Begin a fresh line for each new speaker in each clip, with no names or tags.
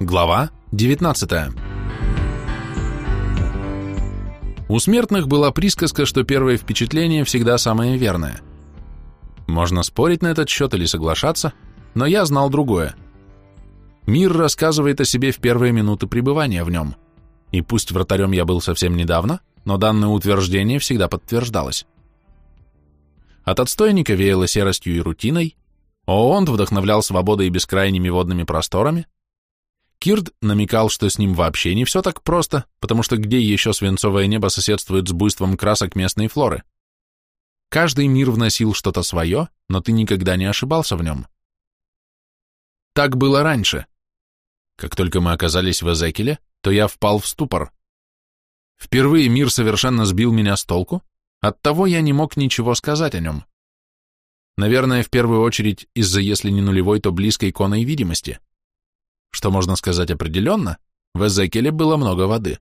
Глава 19 У смертных была присказка, что первое впечатление всегда самое верное. Можно спорить на этот счет или соглашаться, но я знал другое. Мир рассказывает о себе в первые минуты пребывания в нем, и пусть вратарем я был совсем недавно, но данное утверждение всегда подтверждалось. От отстойника веяло серостью и рутиной, Оонт вдохновлял свободой и бескрайними водными просторами, Кирд намекал, что с ним вообще не все так просто, потому что где еще свинцовое небо соседствует с буйством красок местной флоры? Каждый мир вносил что-то свое, но ты никогда не ошибался в нем. Так было раньше. Как только мы оказались в Эзекеле, то я впал в ступор. Впервые мир совершенно сбил меня с толку, оттого я не мог ничего сказать о нем. Наверное, в первую очередь из-за, если не нулевой, то близкой иконой видимости. Что можно сказать определенно, в Эзекеле было много воды.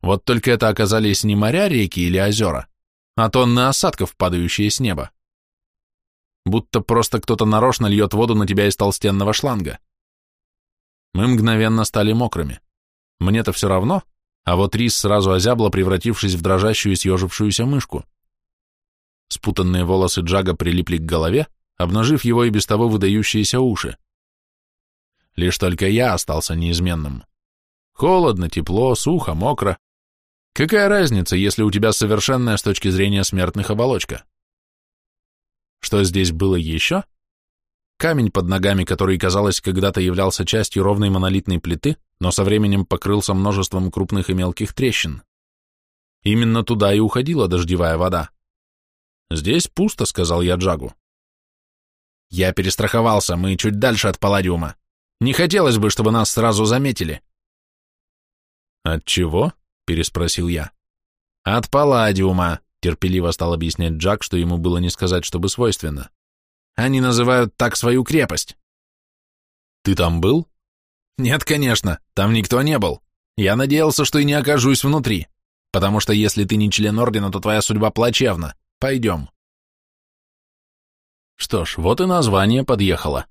Вот только это оказались не моря, реки или озера, а тонны осадков, падающие с неба. Будто просто кто-то нарочно льет воду на тебя из толстенного шланга. Мы мгновенно стали мокрыми. Мне-то все равно, а вот рис сразу озябла, превратившись в дрожащую и съежившуюся мышку. Спутанные волосы Джага прилипли к голове, обнажив его и без того выдающиеся уши. Лишь только я остался неизменным. Холодно, тепло, сухо, мокро. Какая разница, если у тебя совершенная с точки зрения смертных оболочка? Что здесь было еще? Камень под ногами, который, казалось, когда-то являлся частью ровной монолитной плиты, но со временем покрылся множеством крупных и мелких трещин. Именно туда и уходила дождевая вода. «Здесь пусто», — сказал я Джагу. «Я перестраховался, мы чуть дальше от Палладиума. Не хотелось бы, чтобы нас сразу заметили. От чего? переспросил я. От палладиума, терпеливо стал объяснять Джак, что ему было не сказать, чтобы свойственно. Они называют так свою крепость. Ты там был? Нет, конечно, там никто не был. Я надеялся, что и не окажусь внутри, потому что если ты не член ордена, то твоя судьба плачевна. Пойдем. Что ж, вот и название подъехало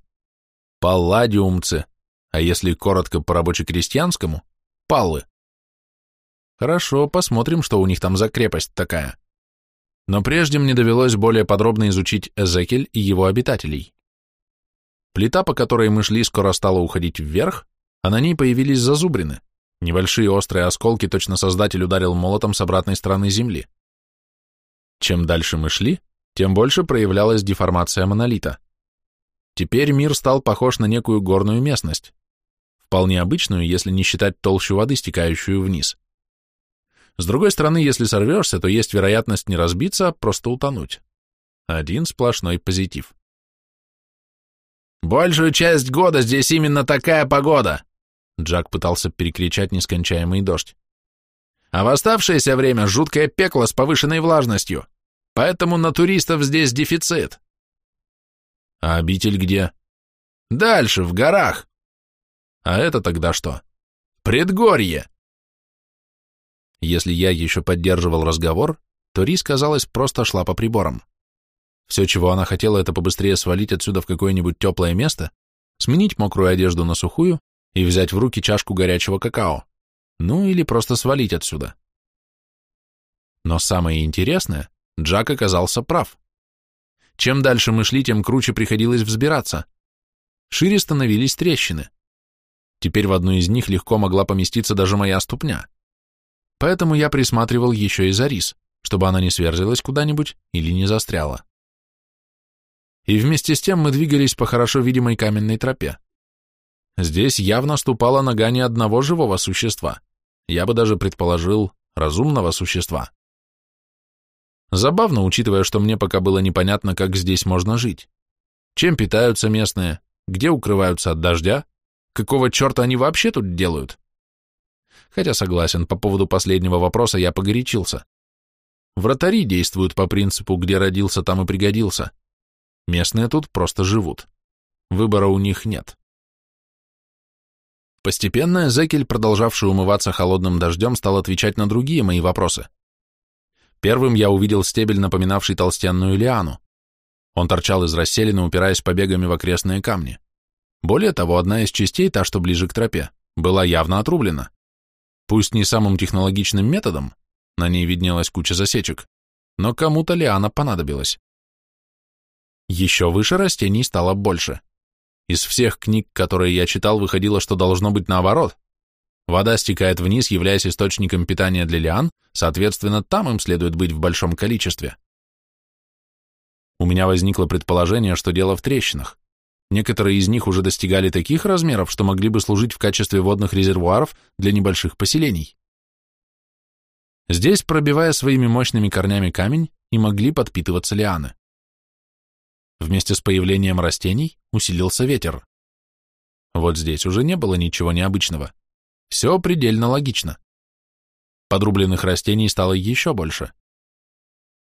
палладиумцы, а если коротко по рабоче-крестьянскому, паллы. Хорошо, посмотрим, что у них там за крепость такая. Но прежде мне довелось более подробно изучить Эзекель и его обитателей. Плита, по которой мы шли, скоро стала уходить вверх, а на ней появились зазубрины, небольшие острые осколки, точно создатель ударил молотом с обратной стороны земли. Чем дальше мы шли, тем больше проявлялась деформация монолита. Теперь мир стал похож на некую горную местность, вполне обычную, если не считать толщу воды, стекающую вниз. С другой стороны, если сорвешься, то есть вероятность не разбиться, а просто утонуть. Один сплошной позитив. «Большую часть года здесь именно такая погода!» Джак пытался перекричать нескончаемый дождь. «А в оставшееся время жуткое пекло с повышенной влажностью, поэтому на туристов здесь дефицит. А обитель где? Дальше, в горах. А это тогда что? Предгорье. Если я еще поддерживал разговор, то Рис, казалось, просто шла по приборам. Все, чего она хотела, это побыстрее свалить отсюда в какое-нибудь теплое место, сменить мокрую одежду на сухую и взять в руки чашку горячего какао. Ну или просто свалить отсюда. Но самое интересное, Джак оказался прав. Чем дальше мы шли, тем круче приходилось взбираться. Шире становились трещины. Теперь в одну из них легко могла поместиться даже моя ступня. Поэтому я присматривал еще и за рис, чтобы она не сверзилась куда-нибудь или не застряла. И вместе с тем мы двигались по хорошо видимой каменной тропе. Здесь явно ступала нога не одного живого существа, я бы даже предположил разумного существа. Забавно, учитывая, что мне пока было непонятно, как здесь можно жить. Чем питаются местные, где укрываются от дождя, какого черта они вообще тут делают? Хотя согласен, по поводу последнего вопроса я погорячился. Вратари действуют по принципу «где родился, там и пригодился». Местные тут просто живут. Выбора у них нет. Постепенно Зекель, продолжавший умываться холодным дождем, стал отвечать на другие мои вопросы. Первым я увидел стебель, напоминавший толстенную лиану. Он торчал из расселины, упираясь побегами в окрестные камни. Более того, одна из частей, та, что ближе к тропе, была явно отрублена. Пусть не самым технологичным методом, на ней виднелась куча засечек, но кому-то лиана понадобилась. Еще выше растений стало больше. Из всех книг, которые я читал, выходило, что должно быть наоборот. Вода стекает вниз, являясь источником питания для лиан, соответственно, там им следует быть в большом количестве. У меня возникло предположение, что дело в трещинах. Некоторые из них уже достигали таких размеров, что могли бы служить в качестве водных резервуаров для небольших поселений. Здесь, пробивая своими мощными корнями камень, и могли подпитываться лианы. Вместе с появлением растений усилился ветер. Вот здесь уже не было ничего необычного. Все предельно логично. Подрубленных растений стало еще больше.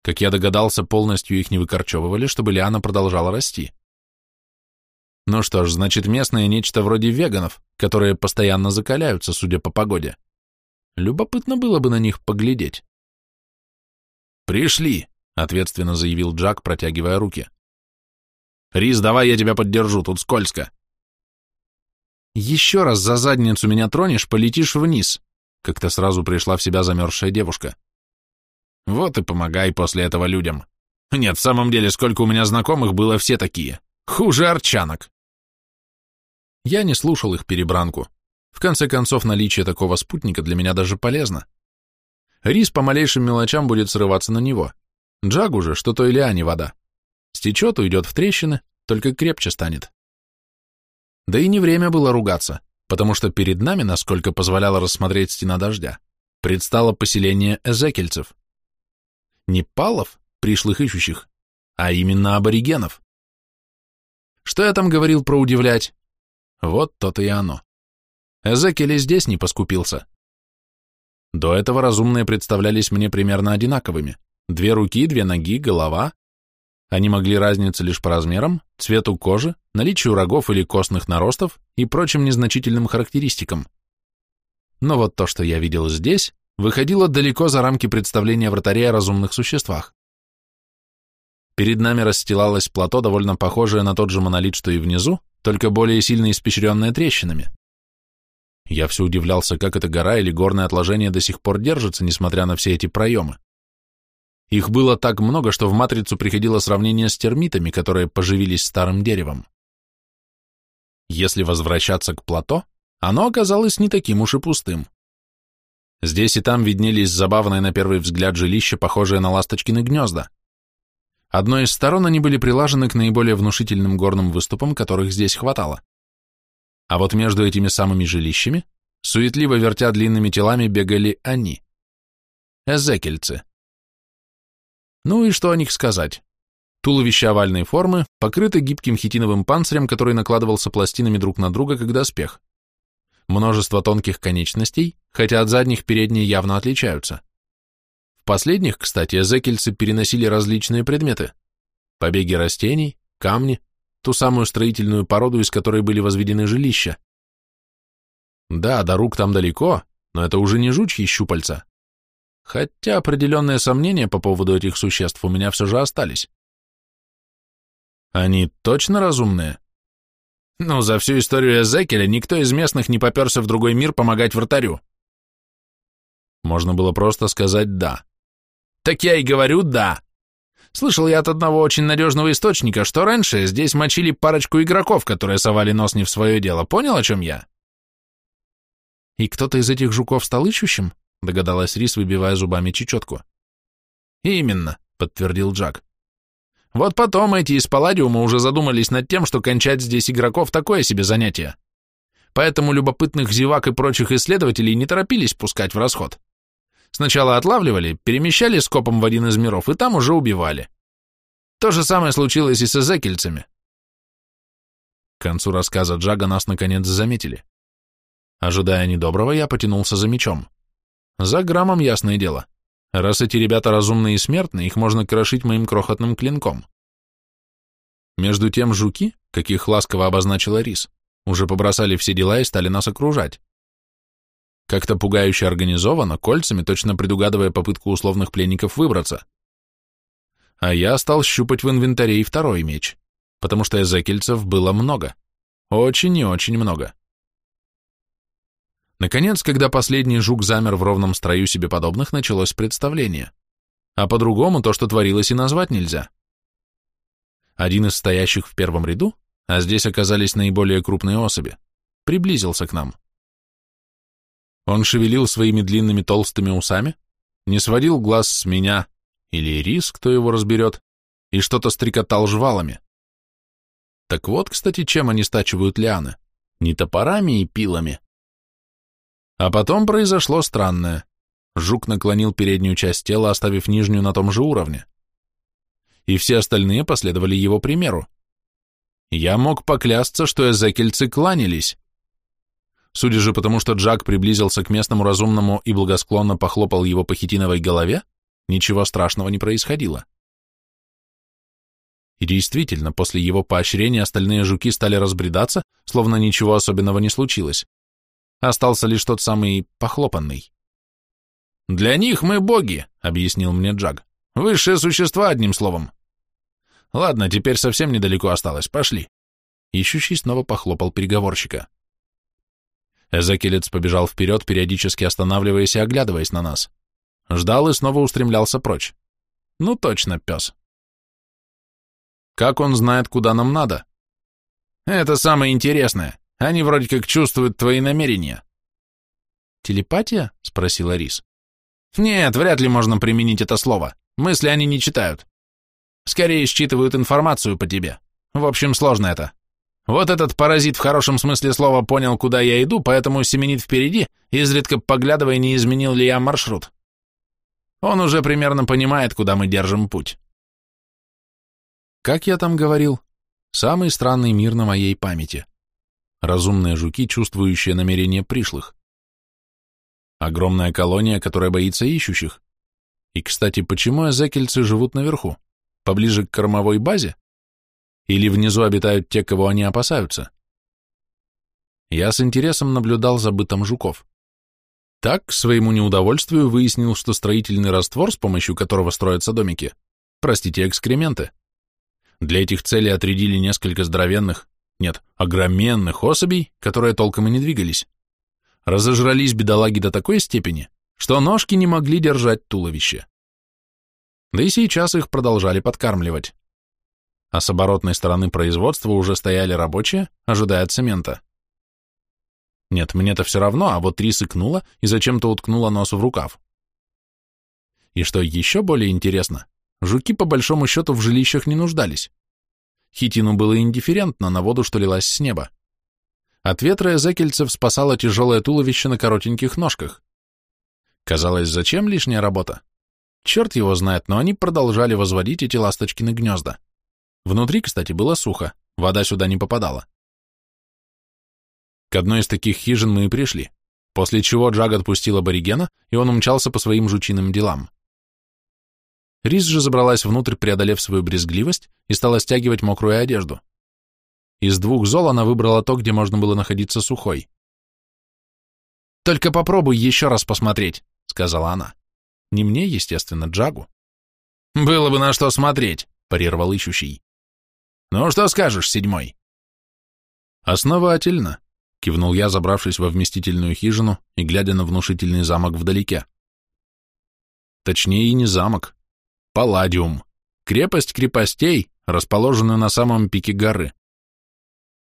Как я догадался, полностью их не выкорчевывали, чтобы лиана продолжала расти. Ну что ж, значит, местные нечто вроде веганов, которые постоянно закаляются, судя по погоде. Любопытно было бы на них поглядеть. «Пришли», — ответственно заявил Джак, протягивая руки. «Рис, давай я тебя поддержу, тут скользко». «Еще раз за задницу меня тронешь, полетишь вниз», — как-то сразу пришла в себя замерзшая девушка. «Вот и помогай после этого людям. Нет, в самом деле, сколько у меня знакомых было все такие. Хуже арчанок». Я не слушал их перебранку. В конце концов, наличие такого спутника для меня даже полезно. Рис по малейшим мелочам будет срываться на него. Джагу же, что то или ани вода. Стечет, уйдет в трещины, только крепче станет. Да и не время было ругаться, потому что перед нами, насколько позволяла рассмотреть стена дождя, предстало поселение эзекельцев. Не палов, пришлых ищущих, а именно аборигенов. Что я там говорил про удивлять? Вот то-то и оно. Эзекель и здесь не поскупился. До этого разумные представлялись мне примерно одинаковыми. Две руки, две ноги, голова. Они могли разниться лишь по размерам, цвету кожи, наличию рогов или костных наростов и прочим незначительным характеристикам. Но вот то, что я видел здесь, выходило далеко за рамки представления вратаря о разумных существах. Перед нами расстилалось плато, довольно похожее на тот же монолит, что и внизу, только более сильно испещренная трещинами. Я все удивлялся, как эта гора или горное отложение до сих пор держится, несмотря на все эти проемы. Их было так много, что в матрицу приходило сравнение с термитами, которые поживились старым деревом. Если возвращаться к плато, оно оказалось не таким уж и пустым. Здесь и там виднелись забавные на первый взгляд жилища, похожие на ласточкины гнезда. Одной из сторон они были прилажены к наиболее внушительным горным выступам, которых здесь хватало. А вот между этими самыми жилищами, суетливо вертя длинными телами, бегали они. Эзекельцы. Ну и что о них сказать? Туловище овальной формы, покрыто гибким хитиновым панцирем, который накладывался пластинами друг на друга, как доспех. Множество тонких конечностей, хотя от задних передние явно отличаются. В последних, кстати, эзекельцы переносили различные предметы. Побеги растений, камни, ту самую строительную породу, из которой были возведены жилища. Да, до рук там далеко, но это уже не жучьи щупальца. Хотя определенные сомнения по поводу этих существ у меня все же остались. Они точно разумные? Ну, за всю историю Эзекеля никто из местных не поперся в другой мир помогать вратарю. Можно было просто сказать «да». Так я и говорю «да». Слышал я от одного очень надежного источника, что раньше здесь мочили парочку игроков, которые совали нос не в свое дело. Понял, о чем я? И кто-то из этих жуков стал ищущим? Догадалась Рис, выбивая зубами чечетку. Именно, подтвердил Джак. Вот потом эти из Палладиума уже задумались над тем, что кончать здесь игроков такое себе занятие. Поэтому любопытных зевак и прочих исследователей не торопились пускать в расход. Сначала отлавливали, перемещали скопом в один из миров и там уже убивали. То же самое случилось и с эзекельцами. К концу рассказа Джага нас наконец заметили. Ожидая недоброго, я потянулся за мечом. За граммом, ясное дело. Раз эти ребята разумные и смертные, их можно крошить моим крохотным клинком. Между тем жуки, каких ласково обозначила Рис, уже побросали все дела и стали нас окружать. Как-то пугающе организовано, кольцами, точно предугадывая попытку условных пленников выбраться. А я стал щупать в инвентаре и второй меч, потому что эзекельцев было много. Очень и очень много. Наконец, когда последний жук замер в ровном строю себе подобных, началось представление. А по-другому то, что творилось, и назвать нельзя. Один из стоящих в первом ряду, а здесь оказались наиболее крупные особи, приблизился к нам. Он шевелил своими длинными толстыми усами, не сводил глаз с меня, или рис, кто его разберет, и что-то стрекотал жвалами. Так вот, кстати, чем они стачивают лианы? Не топорами и пилами. А потом произошло странное. Жук наклонил переднюю часть тела, оставив нижнюю на том же уровне. И все остальные последовали его примеру. Я мог поклясться, что эзекельцы кланялись. Судя же потому, что Джак приблизился к местному разумному и благосклонно похлопал его по хитиновой голове, ничего страшного не происходило. И действительно, после его поощрения остальные жуки стали разбредаться, словно ничего особенного не случилось. Остался лишь тот самый похлопанный. «Для них мы боги», — объяснил мне Джаг. «Высшие существа, одним словом». «Ладно, теперь совсем недалеко осталось, пошли». Ищущий снова похлопал переговорщика. Эзекилец побежал вперед, периодически останавливаясь и оглядываясь на нас. Ждал и снова устремлялся прочь. Ну точно, пес. Как он знает, куда нам надо? Это самое интересное. Они вроде как чувствуют твои намерения. Телепатия? Спросила Рис. Нет, вряд ли можно применить это слово. Мысли они не читают. Скорее считывают информацию по тебе. В общем, сложно это. Вот этот паразит в хорошем смысле слова понял, куда я иду, поэтому семенит впереди, изредка поглядывая, не изменил ли я маршрут. Он уже примерно понимает, куда мы держим путь. Как я там говорил, самый странный мир на моей памяти. Разумные жуки, чувствующие намерения пришлых. Огромная колония, которая боится ищущих. И, кстати, почему эзекельцы живут наверху? Поближе к кормовой базе? Или внизу обитают те, кого они опасаются? Я с интересом наблюдал за бытом жуков. Так, к своему неудовольствию, выяснил, что строительный раствор, с помощью которого строятся домики, простите, экскременты, для этих целей отрядили несколько здоровенных, нет, огроменных особей, которые толком и не двигались. Разожрались бедолаги до такой степени, что ножки не могли держать туловище. Да и сейчас их продолжали подкармливать а с оборотной стороны производства уже стояли рабочие, ожидая цемента. Нет, мне-то все равно, а вот Рис икнула и зачем-то уткнула нос в рукав. И что еще более интересно, жуки по большому счету в жилищах не нуждались. Хитину было индифферентно на воду, что лилась с неба. От ветра Эзекельцев спасало тяжелое туловище на коротеньких ножках. Казалось, зачем лишняя работа? Черт его знает, но они продолжали возводить эти ласточкины гнезда. Внутри, кстати, было сухо, вода сюда не попадала. К одной из таких хижин мы и пришли, после чего Джаг отпустил аборигена, и он умчался по своим жучиным делам. Рис же забралась внутрь, преодолев свою брезгливость, и стала стягивать мокрую одежду. Из двух зол она выбрала то, где можно было находиться сухой. «Только попробуй еще раз посмотреть», — сказала она. Не мне, естественно, Джагу. «Было бы на что смотреть», — парировал ищущий. «Ну, что скажешь, седьмой?» «Основательно», — кивнул я, забравшись во вместительную хижину и глядя на внушительный замок вдалеке. Точнее, и не замок. Палладиум. Крепость крепостей, расположенную на самом пике горы.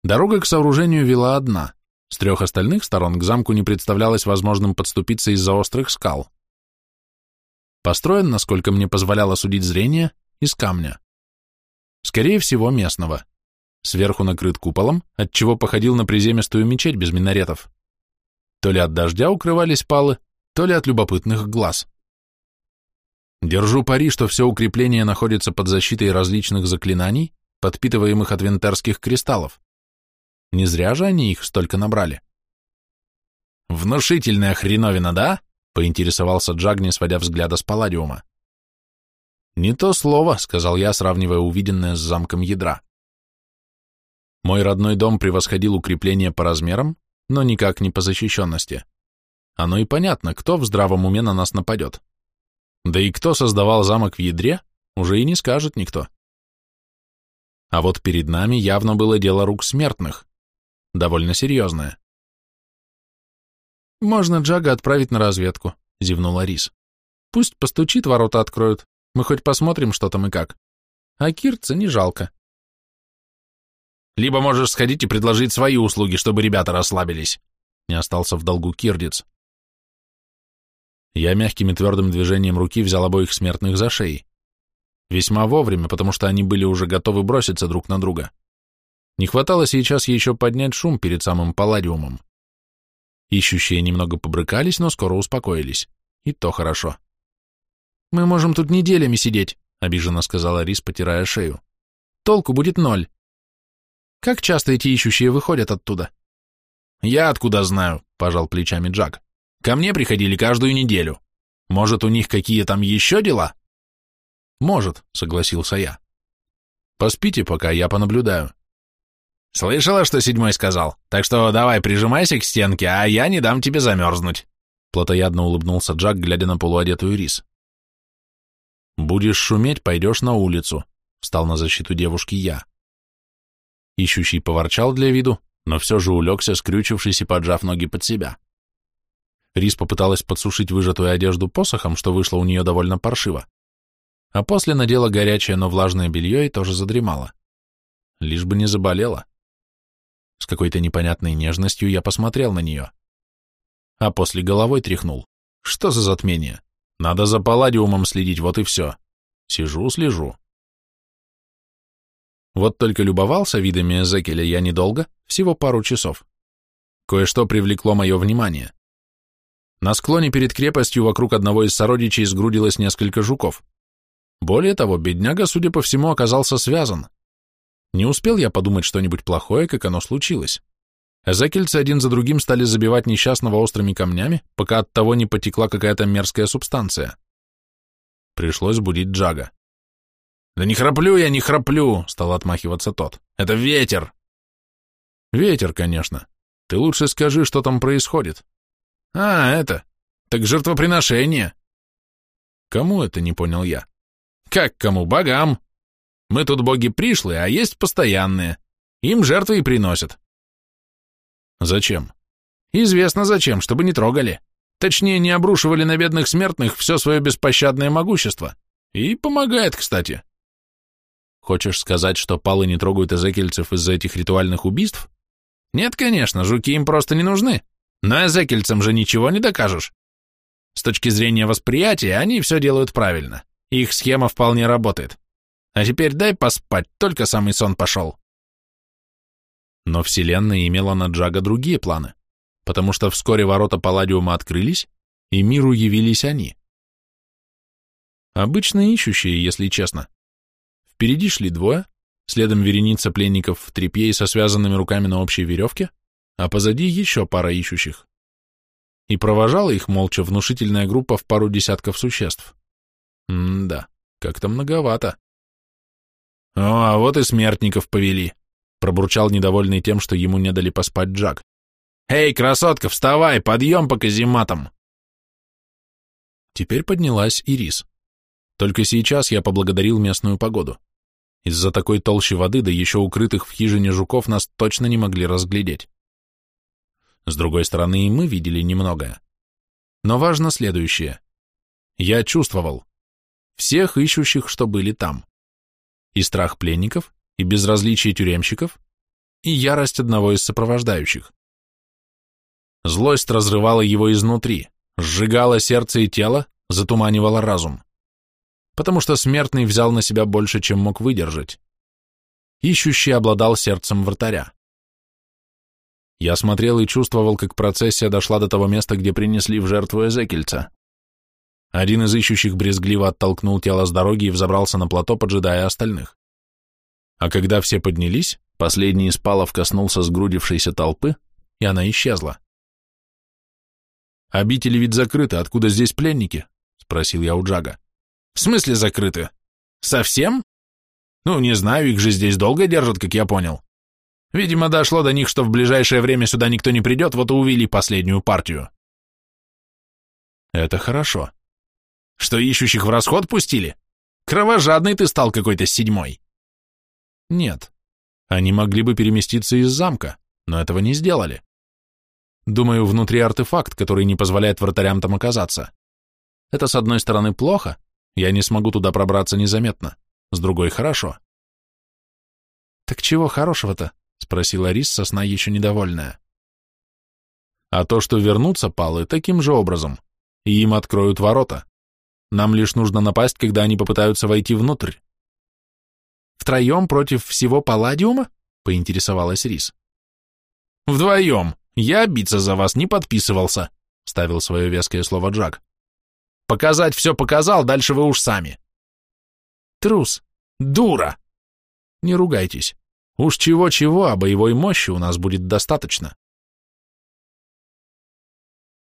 Дорога к сооружению вела одна. С трех остальных сторон к замку не представлялось возможным подступиться из-за острых скал. Построен, насколько мне позволяло судить зрение, из камня. Скорее всего, местного. Сверху накрыт куполом, отчего походил на приземистую мечеть без минаретов. То ли от дождя укрывались палы, то ли от любопытных глаз. Держу пари, что все укрепление находится под защитой различных заклинаний, подпитываемых от винтерских кристаллов. Не зря же они их столько набрали. «Внушительная хреновина, да?» — поинтересовался Джагни, сводя взгляда с палладиума. «Не то слово», — сказал я, сравнивая увиденное с замком ядра. Мой родной дом превосходил укрепление по размерам, но никак не по защищенности. Оно и понятно, кто в здравом уме на нас нападет. Да и кто создавал замок в ядре, уже и не скажет никто. А вот перед нами явно было дело рук смертных. довольно серьезное. «Можно Джага отправить на разведку», — зевнула Рис. «Пусть постучит, ворота откроют. Мы хоть посмотрим, что там и как. А Кирца не жалко».
«Либо можешь сходить и предложить свои услуги, чтобы ребята расслабились», — не остался в долгу Кирдиц.
Я мягким и твердым движением руки взял обоих смертных за шеи. Весьма вовремя, потому что они были уже готовы броситься друг на друга. Не хватало сейчас еще поднять шум перед самым палладиумом. Ищущие немного побрыкались, но скоро успокоились. И то хорошо.
«Мы можем тут неделями сидеть», — обиженно сказала Рис, потирая шею. «Толку будет ноль. Как часто эти ищущие выходят оттуда?»
«Я откуда знаю?» — пожал плечами Джак. «Ко мне приходили каждую неделю. Может, у них какие там еще дела?»
«Может», — согласился я. «Поспите пока, я понаблюдаю».
«Слышала, что седьмой сказал? Так что давай прижимайся к стенке, а я не дам тебе замерзнуть».
Платоядно улыбнулся Джак, глядя на полуодетую рис. «Будешь шуметь, пойдешь на улицу», — встал на защиту девушки я. Ищущий поворчал для виду, но все же улегся, скрючившись и поджав ноги под себя. Рис попыталась подсушить выжатую одежду посохом, что вышло у нее довольно паршиво а после надела горячее, но влажное белье и тоже задремала. Лишь бы не заболела. С какой-то непонятной нежностью я посмотрел на нее. А после головой тряхнул. Что за затмение? Надо за палладиумом следить, вот и все. Сижу, слежу. Вот только любовался видами Эзекеля я недолго, всего пару часов. Кое-что привлекло мое внимание. На склоне перед крепостью вокруг одного из сородичей сгрудилось несколько жуков. Более того, бедняга, судя по всему, оказался связан. Не успел я подумать что-нибудь плохое, как оно случилось. Эзекельцы один за другим стали забивать несчастного острыми камнями, пока от того не потекла какая-то мерзкая субстанция. Пришлось будить Джага.
«Да не храплю я, не храплю!» — стал отмахиваться тот. «Это ветер!»
«Ветер, конечно. Ты лучше скажи, что там происходит».
«А, это... Так жертвоприношение!»
«Кому это?» — не понял я.
Как кому? Богам. Мы тут боги пришлые, а есть постоянные. Им жертвы и приносят.
Зачем?
Известно зачем, чтобы не трогали. Точнее, не обрушивали на бедных смертных все свое беспощадное могущество. И помогает, кстати.
Хочешь сказать, что палы не трогают эзекельцев из-за этих ритуальных убийств?
Нет, конечно, жуки им просто не нужны. Но эзекельцам же ничего не докажешь. С точки зрения восприятия, они все делают правильно. Их схема вполне работает. А теперь дай поспать, только самый сон пошел.
Но Вселенная имела на Джага другие планы, потому что вскоре ворота Палладиума открылись, и миру явились они. Обычно ищущие, если честно. Впереди шли двое, следом вереница пленников в тряпье и со связанными руками на общей веревке, а позади еще пара ищущих. И провожала их молча внушительная группа в пару десятков существ. М-да, как-то многовато.
О, а вот и смертников повели, пробурчал недовольный тем, что ему не дали поспать Джак. Эй, красотка, вставай, подъем по казематам.
Теперь поднялась Ирис. Только сейчас я поблагодарил местную погоду. Из-за такой толщи воды, да еще укрытых в хижине жуков, нас точно не могли разглядеть. С другой стороны, и мы видели немногое. Но важно следующее. Я чувствовал, всех ищущих, что были там. И страх пленников, и безразличие тюремщиков, и ярость одного из сопровождающих. Злость разрывала его изнутри, сжигала сердце и тело, затуманивала разум. Потому что смертный взял на себя больше, чем мог выдержать. Ищущий обладал сердцем вратаря. Я смотрел и чувствовал, как процессия дошла до того места, где принесли в жертву Эзекельца. Один из ищущих брезгливо оттолкнул тело с дороги и взобрался на плато, поджидая остальных. А когда все поднялись, последний из палов коснулся сгрудившейся толпы, и она исчезла. «Обители ведь закрыты, откуда здесь пленники?» — спросил я у Джага.
«В смысле закрыты? Совсем? Ну, не знаю, их же здесь долго держат, как я понял. Видимо, дошло до них, что в ближайшее время сюда никто не придет, вот и увели последнюю партию».
«Это хорошо.
Что, ищущих в расход пустили? Кровожадный ты стал какой-то седьмой.
Нет. Они могли бы переместиться из замка, но этого не сделали. Думаю, внутри артефакт, который не позволяет вратарям там оказаться. Это, с одной стороны, плохо, я не смогу туда пробраться незаметно, с другой — хорошо.
«Так чего хорошего-то?» — спросила Рис, сосна еще недовольная.
«А то, что вернутся палы таким же образом, и им откроют ворота. Нам лишь нужно напасть, когда они попытаются войти внутрь».
«Втроем против всего Палладиума?» — поинтересовалась Рис.
«Вдвоем. Я биться за вас не подписывался», — ставил свое веское слово Джак. «Показать все показал, дальше вы уж сами».
«Трус!
Дура!»
«Не ругайтесь. Уж чего-чего, а боевой мощи у нас будет достаточно.